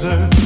desert